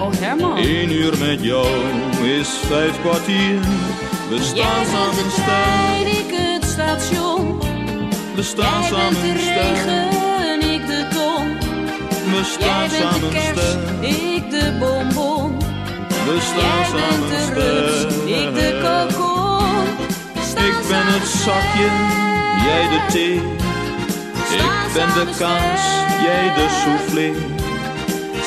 Oh Herman. Eén uur met jou is vijf kwartier. We Jij staan bent samen de sterk, trein, ik het station. we staan Jij bent samen de sterk. regen, ik de ton. We Jij staan bent de samen sterk, ik de bonbon. we Jij staan bent samen de rups, ik de kokon. Ik ben het zakje, jij de thee. Ik ben de kaas, jij de soufflé.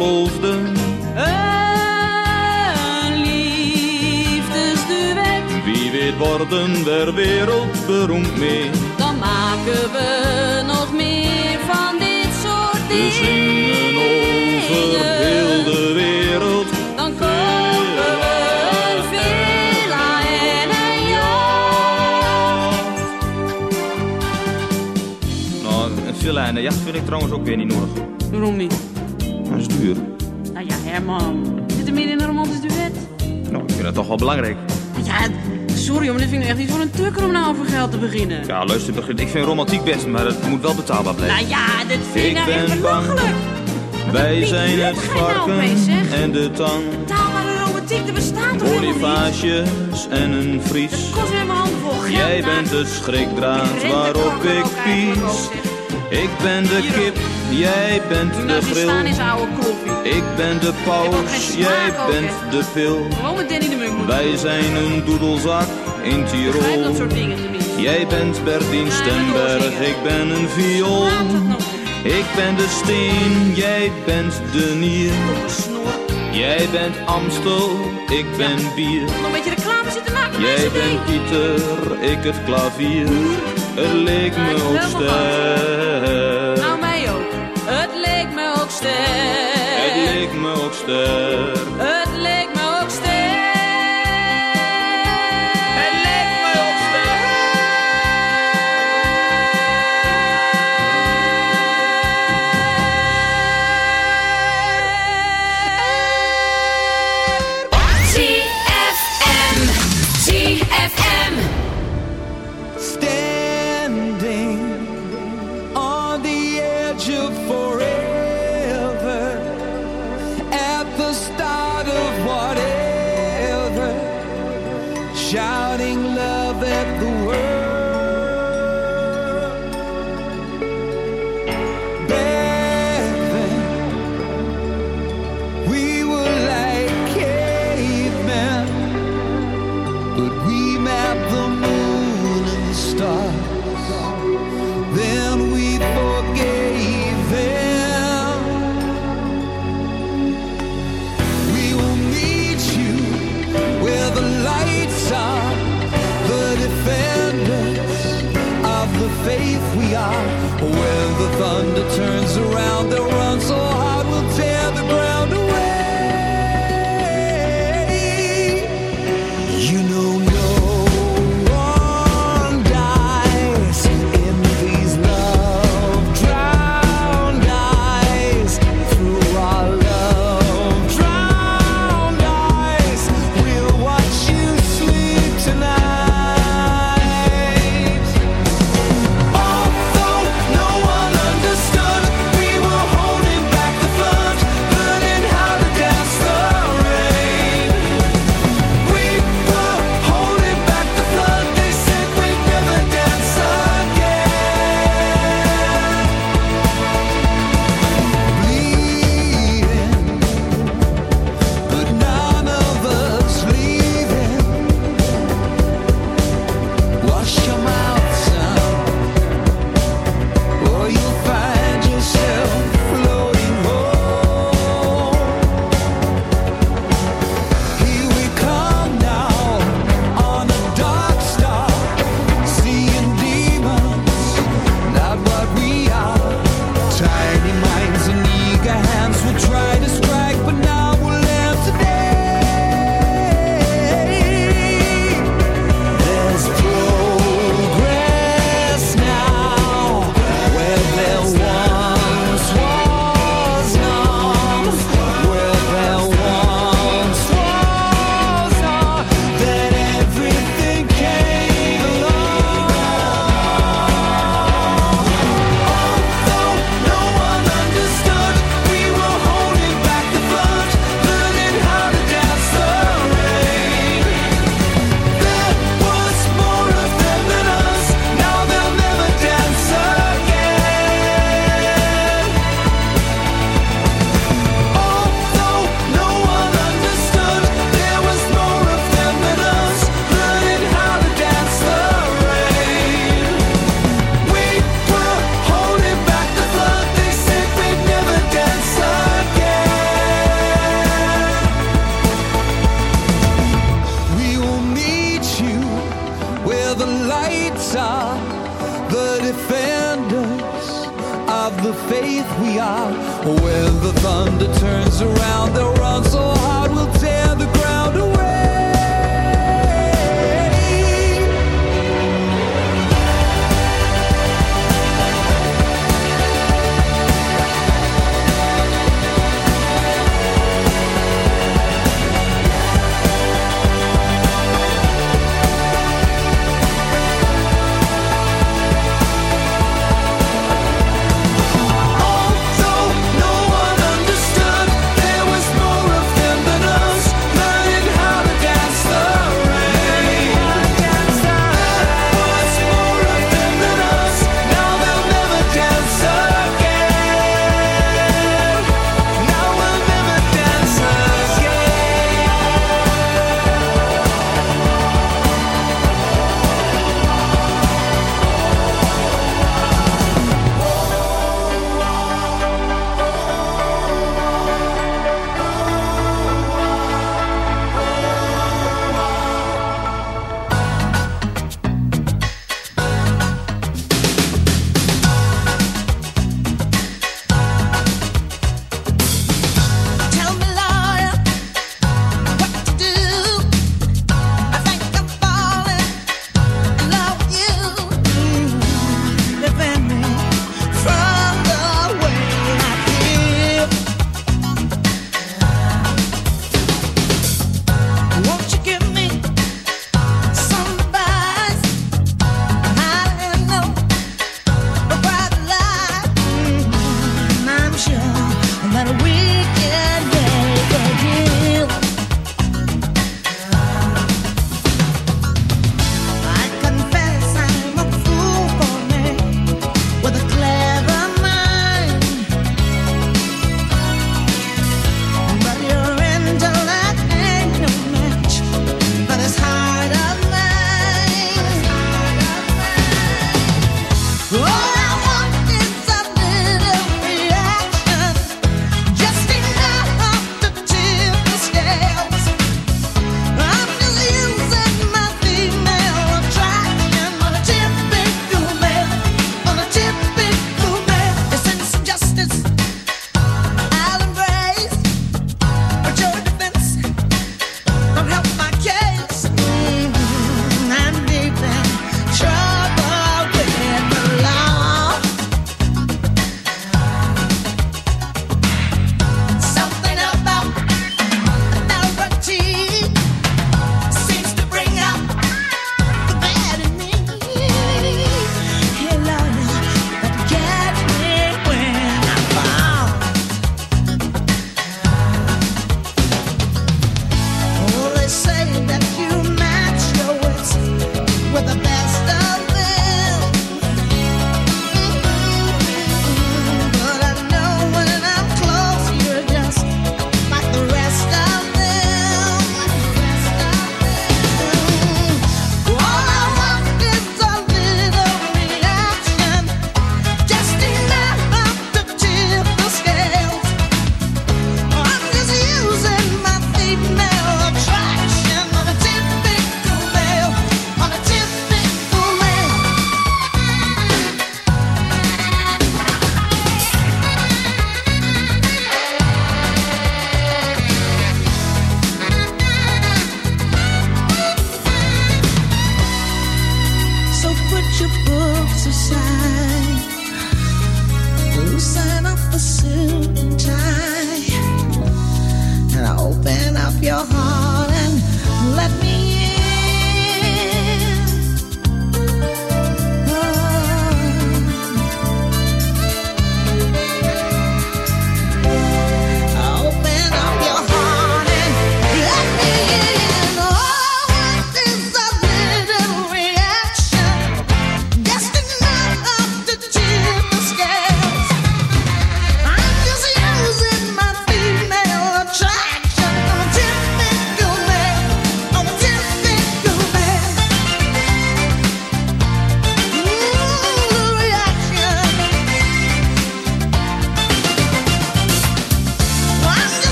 verloofde. Een liefdesduet, Wie weet worden we wereldberoemd mee. dan maken we nog meer van dit soort We dingen. zingen over heel de wereld. Dan kopen we een villa en een jacht. Nou, een villa en een jacht vind ik trouwens ook weer niet nodig. Waarom niet? Dat duur. Nou ja, Herman. Zit er meer in een romantisch duet? Nou, ik vind dat toch wel belangrijk. Ja, sorry, maar dit vind ik echt niet voor een tukker om nou over geld te beginnen. Ja, luister, ik vind romantiek best, maar het moet wel betaalbaar blijven. Nou ja, dit vind ik nou echt belachelijk. Wij zijn het nou varken en de tang. Taalbare romantiek, er bestaat toch? Bonifages en een vries. Het kost weer mijn handen vol geld. Jij nou. bent de schrikdraad waarop ik pies. Ik ben de kip, jij bent de staan is oude koffie. Ik ben de paus, jij bent de pil. Gewoon met Danny de Munk. Wij zijn een doedelzak in dat Tirol. soort dingen tenminste. Jij bent Bertien Ja, Stemberg, ik ben een viool. Ik ben de steen, jij bent de nier. Jij bent Amstel, ik ben bier. Nog een beetje reclame zitten maken Jij bent. Pieter, ik het klavier. Het leek me ook sterk. Nou, mij ook. Het leek me ook sterk. Het leek me ook sterk. The thunder turns around,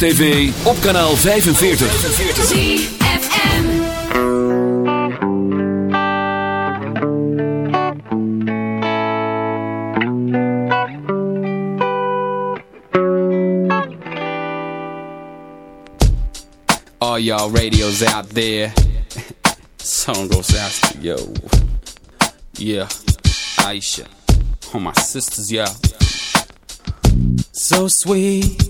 TV, op kanaal 45. ZFM. All y'all radios out there. Song goes out to yo. Yeah, Aisha. All my sisters, yeah. So sweet,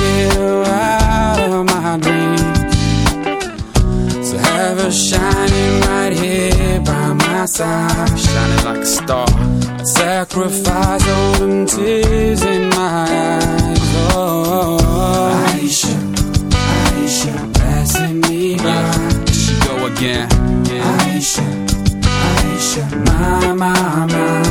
shining right here by my side, shining like a star. I'd sacrifice all them tears in my eyes. Oh, Aisha. Aisha, passing me by. She go again. Aisha, Aisha, my, my, my.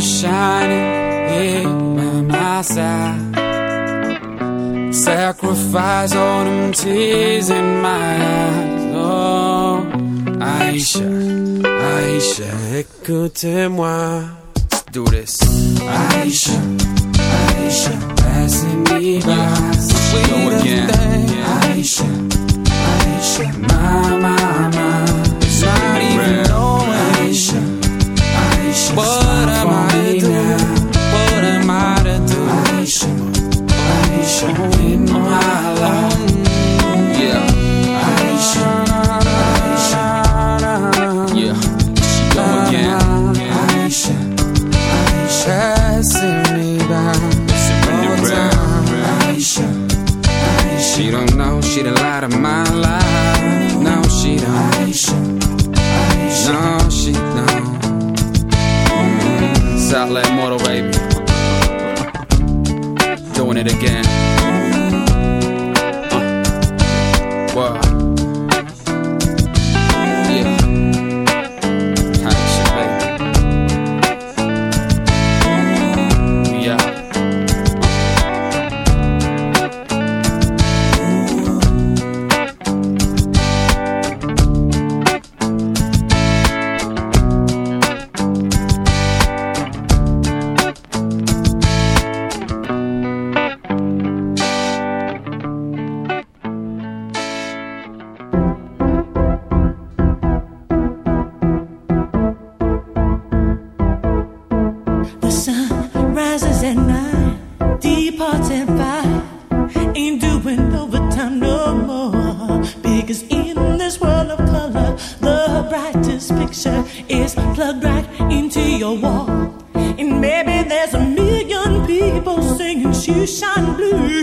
shining here by my side. Sacrifice all them tears in my eyes. Oh, Aisha, Aisha, écoutez-moi. Do this. Aisha, Aisha, passing me by. Sweet again. Aisha, Aisha, my, my, my. Aisha, in my life. Yeah. Aisha, Aisha. She. Aisha, Aisha. Aisha, Aisha, she don't know she of my life. No, she don't. No, she don't. Mm, Motor, picture is plugged right into your wall. And maybe there's a million people singing shoeshine blues.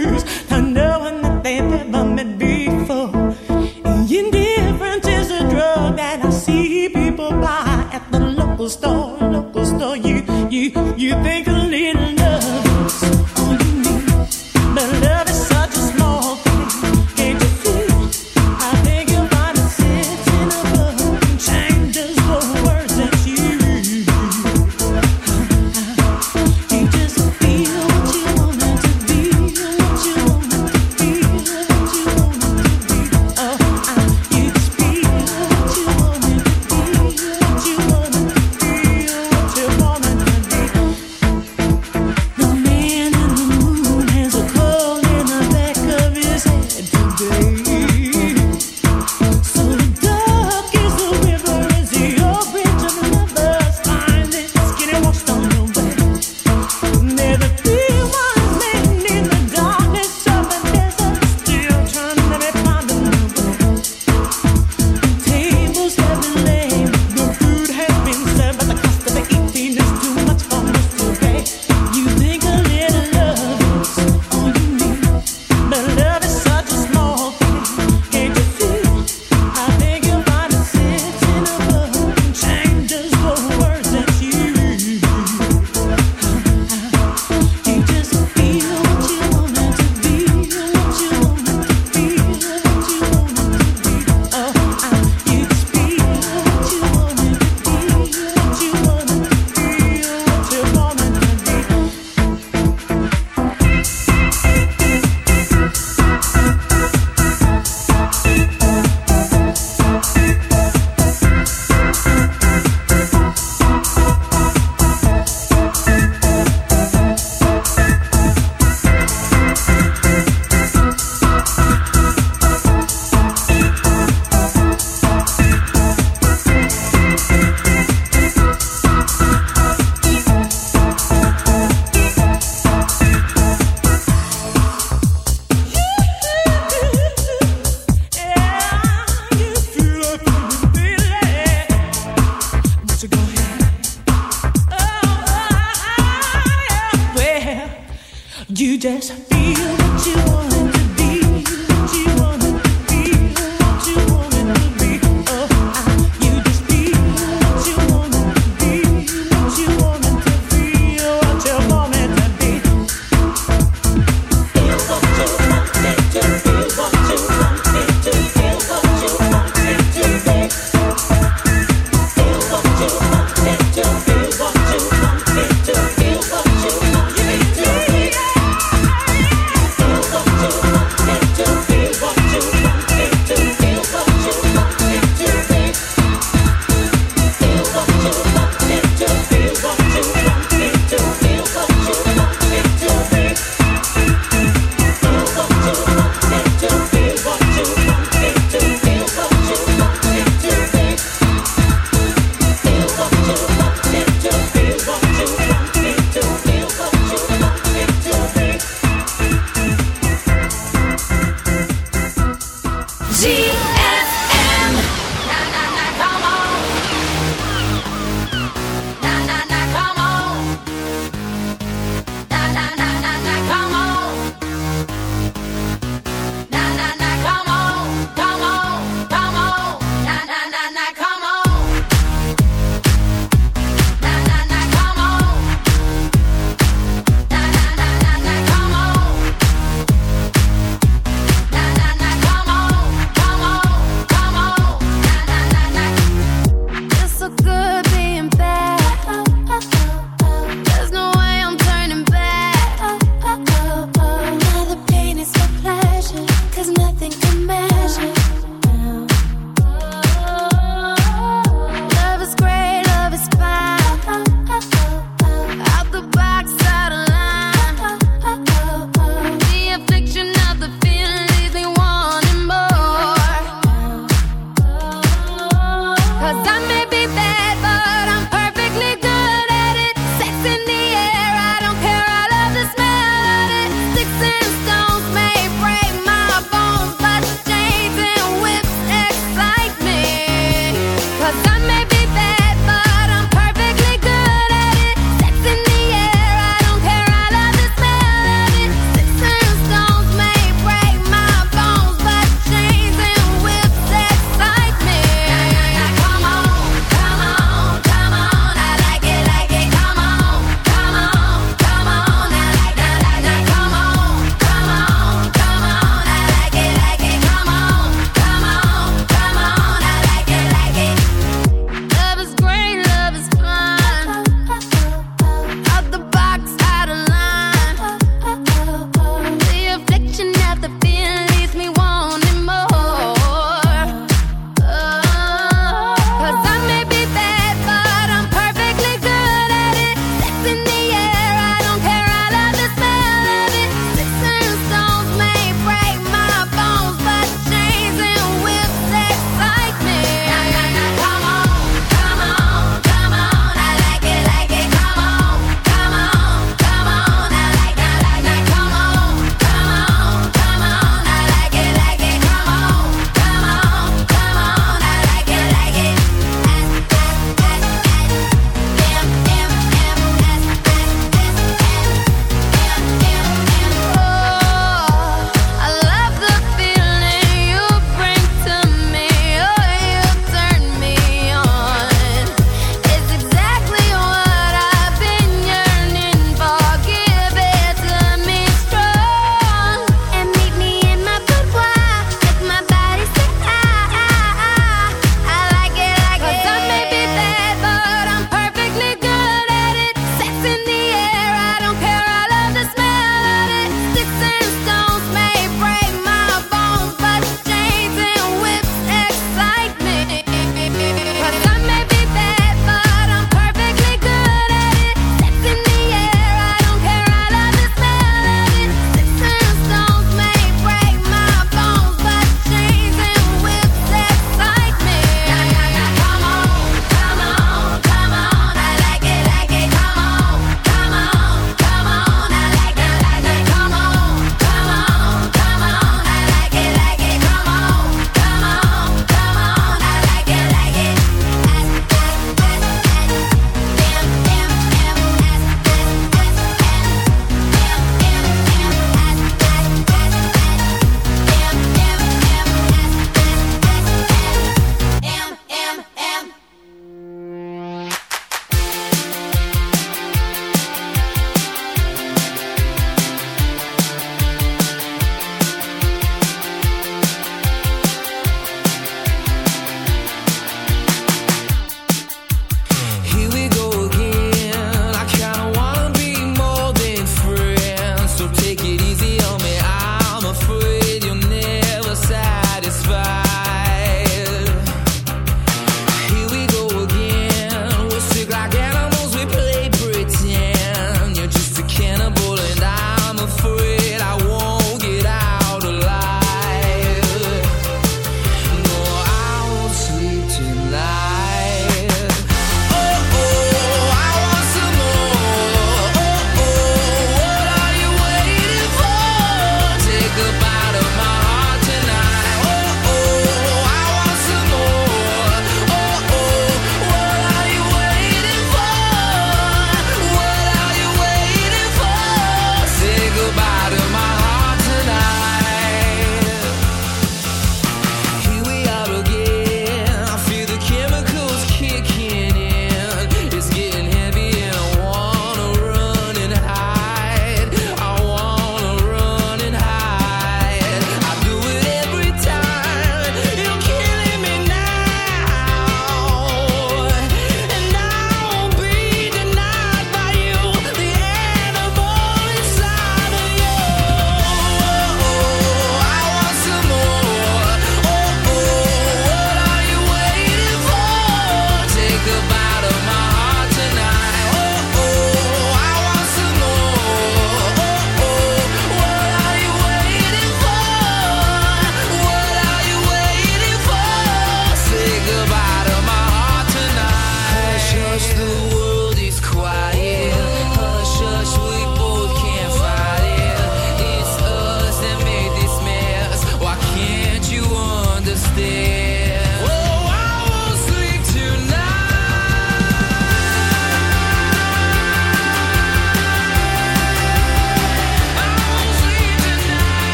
Gee.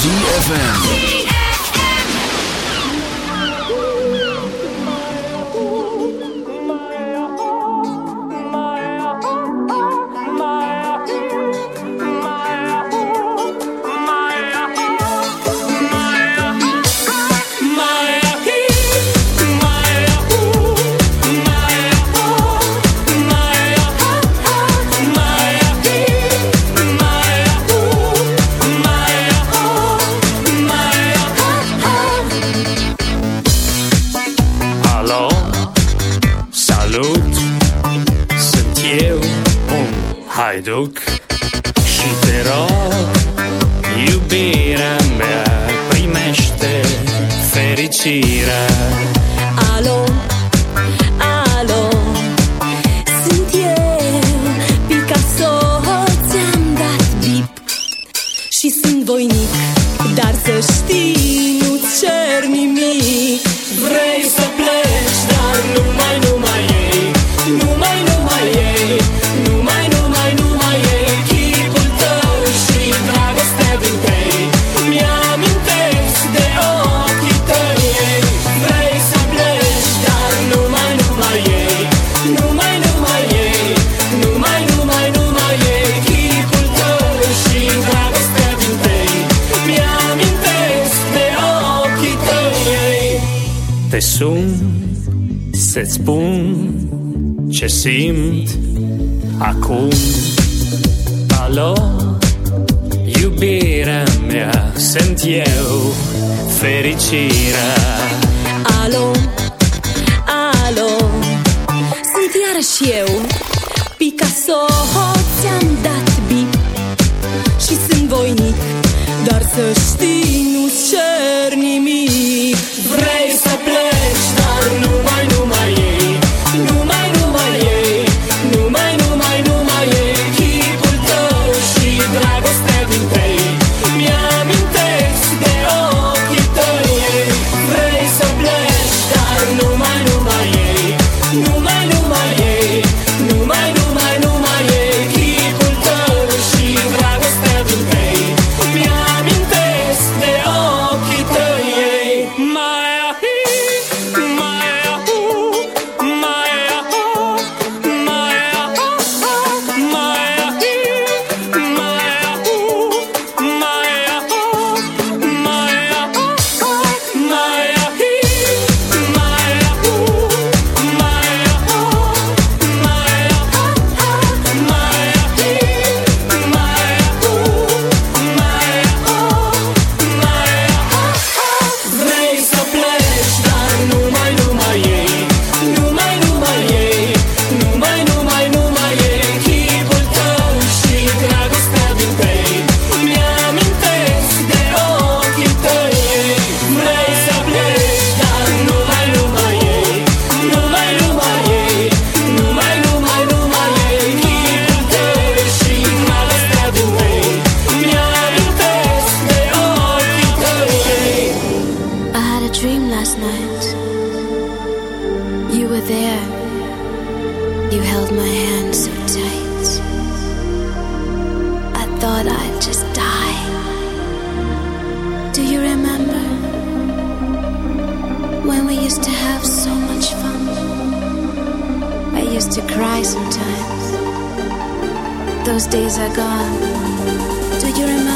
ZFM. Alo, alo. Sunt iarăși eu Picasso Ți-am dat bip. Și sunt voinic dar să știi. I'd just die. Do you remember when we used to have so much fun? I used to cry sometimes. Those days are gone. Do you remember?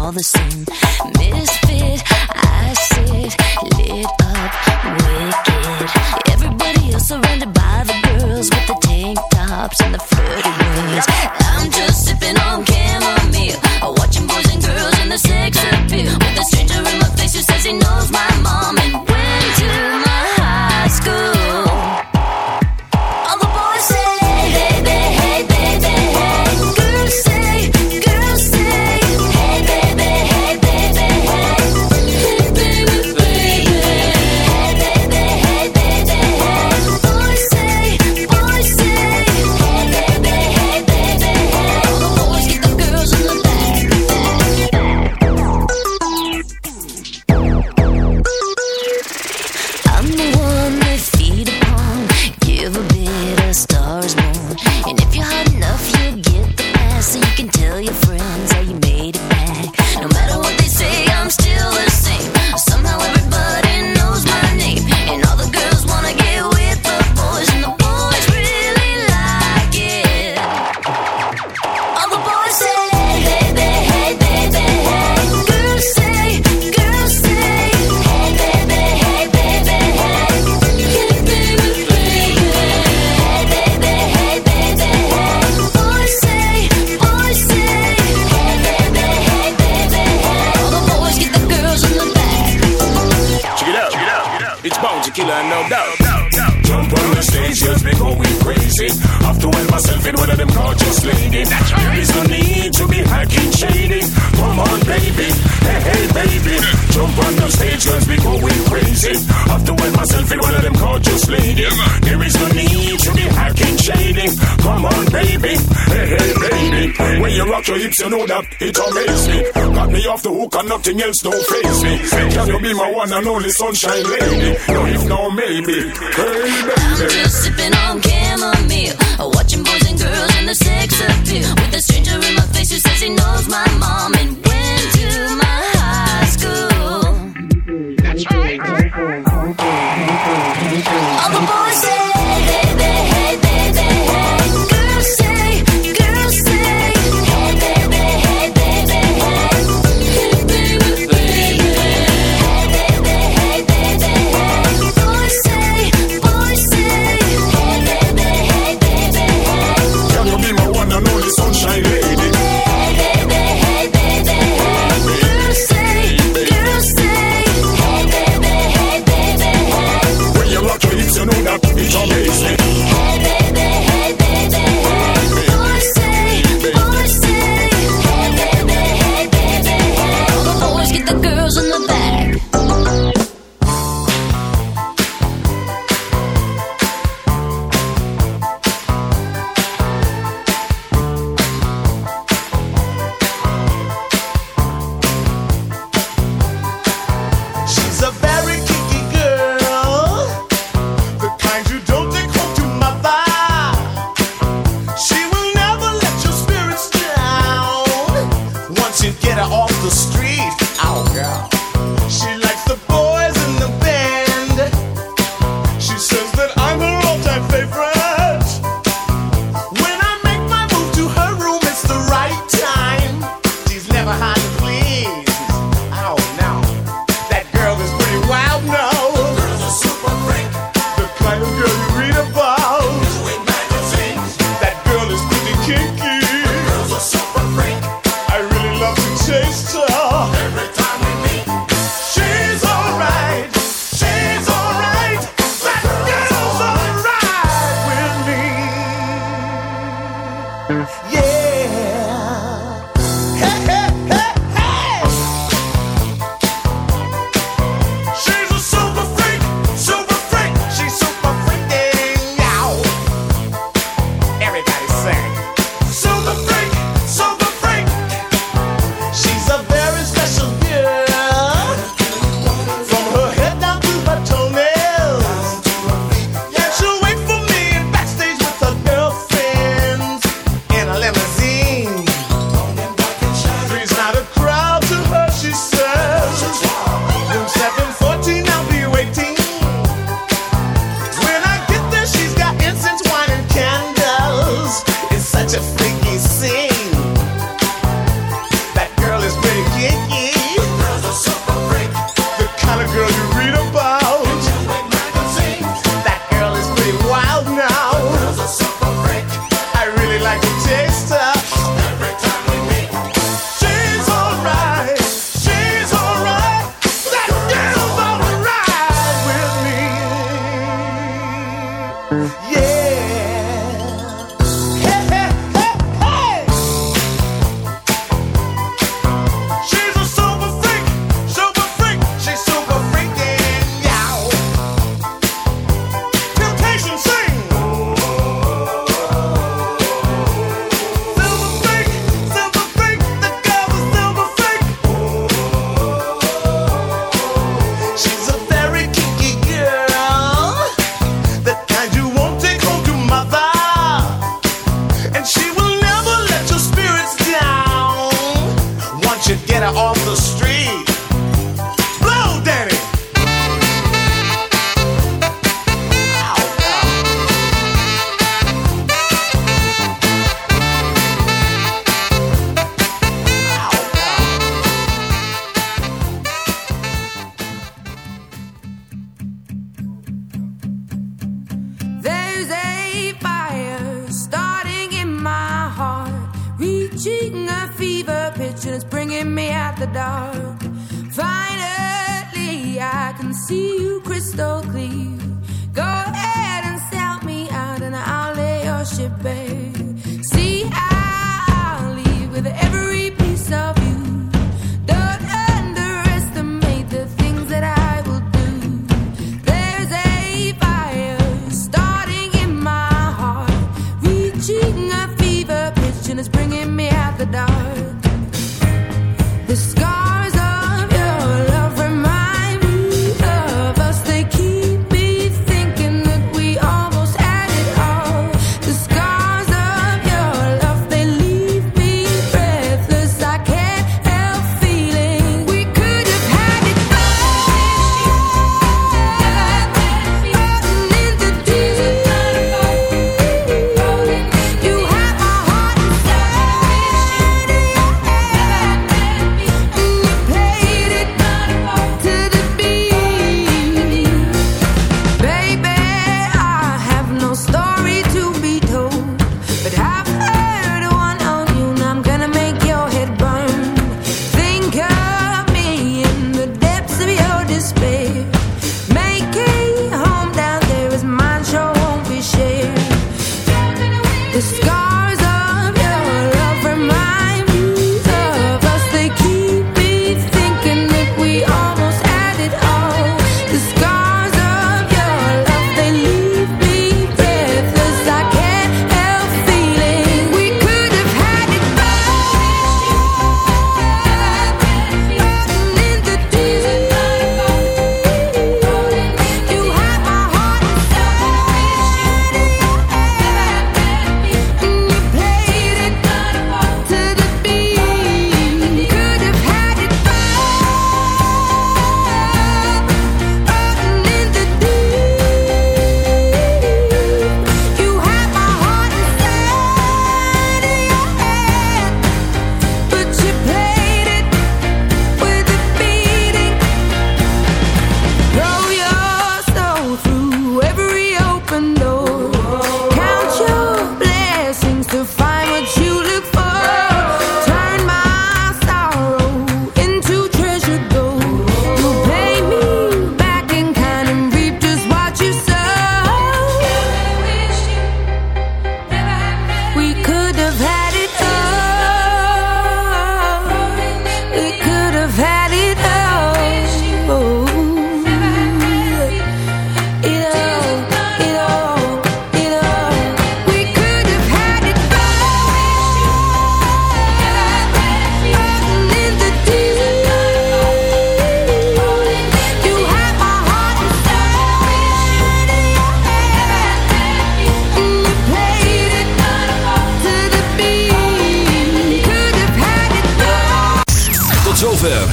all the same. Misfit, I sit lit up, wicked. Everybody else surrounded by the girls with the tank tops and the flirty words. I'm just sipping on chamomile, watching boys and girls in the sex appeal. With a stranger in my face who says he knows my mom and went to my high school. no need to be hacking shady. Come on, baby. Hey, hey, baby. When you rock your hips, you know that it amazes me. Got me off the hook and nothing else don't face me. Can you be my one and only sunshine lady? No, if no, maybe. Hey, baby. I'm just sipping on chamomile. Watching boys and girls in the sex appeal. With a stranger in my face who says he knows my mom and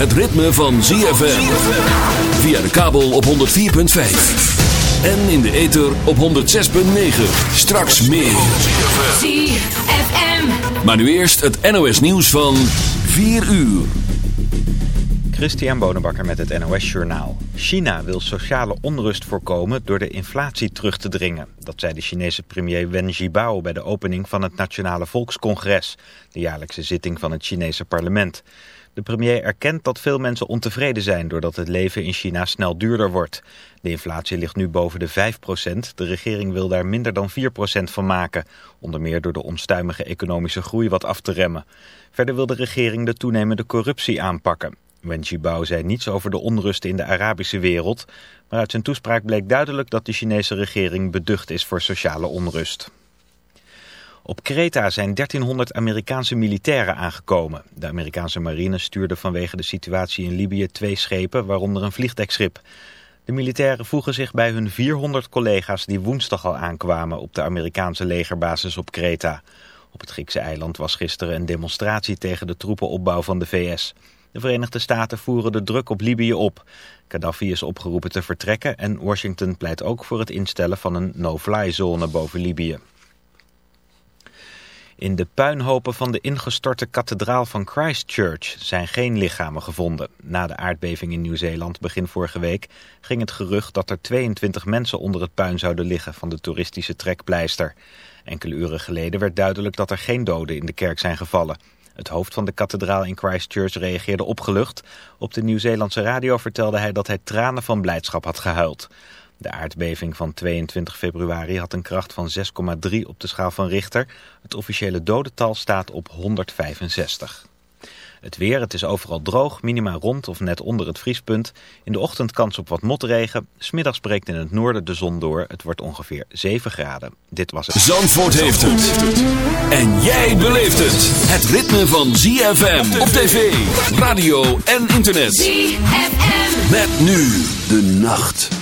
het ritme van ZFM. Via de kabel op 104.5. En in de ether op 106.9. Straks meer. ZFM. Maar nu eerst het NOS nieuws van 4 uur. Christian Bonenbakker met het NOS Journaal. China wil sociale onrust voorkomen door de inflatie terug te dringen. Dat zei de Chinese premier Wen Jiabao bij de opening van het Nationale Volkscongres, de jaarlijkse zitting van het Chinese parlement. De premier erkent dat veel mensen ontevreden zijn doordat het leven in China snel duurder wordt. De inflatie ligt nu boven de 5% De regering wil daar minder dan 4% van maken. Onder meer door de onstuimige economische groei wat af te remmen. Verder wil de regering de toenemende corruptie aanpakken. Wen Jiabao zei niets over de onrust in de Arabische wereld. Maar uit zijn toespraak bleek duidelijk dat de Chinese regering beducht is voor sociale onrust. Op Kreta zijn 1300 Amerikaanse militairen aangekomen. De Amerikaanse marine stuurde vanwege de situatie in Libië twee schepen, waaronder een vliegdekschip. De militairen voegen zich bij hun 400 collega's die woensdag al aankwamen op de Amerikaanse legerbasis op Kreta. Op het Griekse eiland was gisteren een demonstratie tegen de troepenopbouw van de VS. De Verenigde Staten voeren de druk op Libië op. Gaddafi is opgeroepen te vertrekken en Washington pleit ook voor het instellen van een no-fly zone boven Libië. In de puinhopen van de ingestorte kathedraal van Christchurch zijn geen lichamen gevonden. Na de aardbeving in Nieuw-Zeeland begin vorige week ging het gerucht dat er 22 mensen onder het puin zouden liggen van de toeristische trekpleister. Enkele uren geleden werd duidelijk dat er geen doden in de kerk zijn gevallen. Het hoofd van de kathedraal in Christchurch reageerde opgelucht. Op de Nieuw-Zeelandse radio vertelde hij dat hij tranen van blijdschap had gehuild. De aardbeving van 22 februari had een kracht van 6,3 op de schaal van Richter. Het officiële dodental staat op 165. Het weer, het is overal droog, minima rond of net onder het vriespunt. In de ochtend kans op wat motregen. Smiddags breekt in het noorden de zon door. Het wordt ongeveer 7 graden. Dit was het. Zandvoort heeft het. En jij beleeft het. Het ritme van ZFM op tv, radio en internet. ZFM. Met nu de nacht.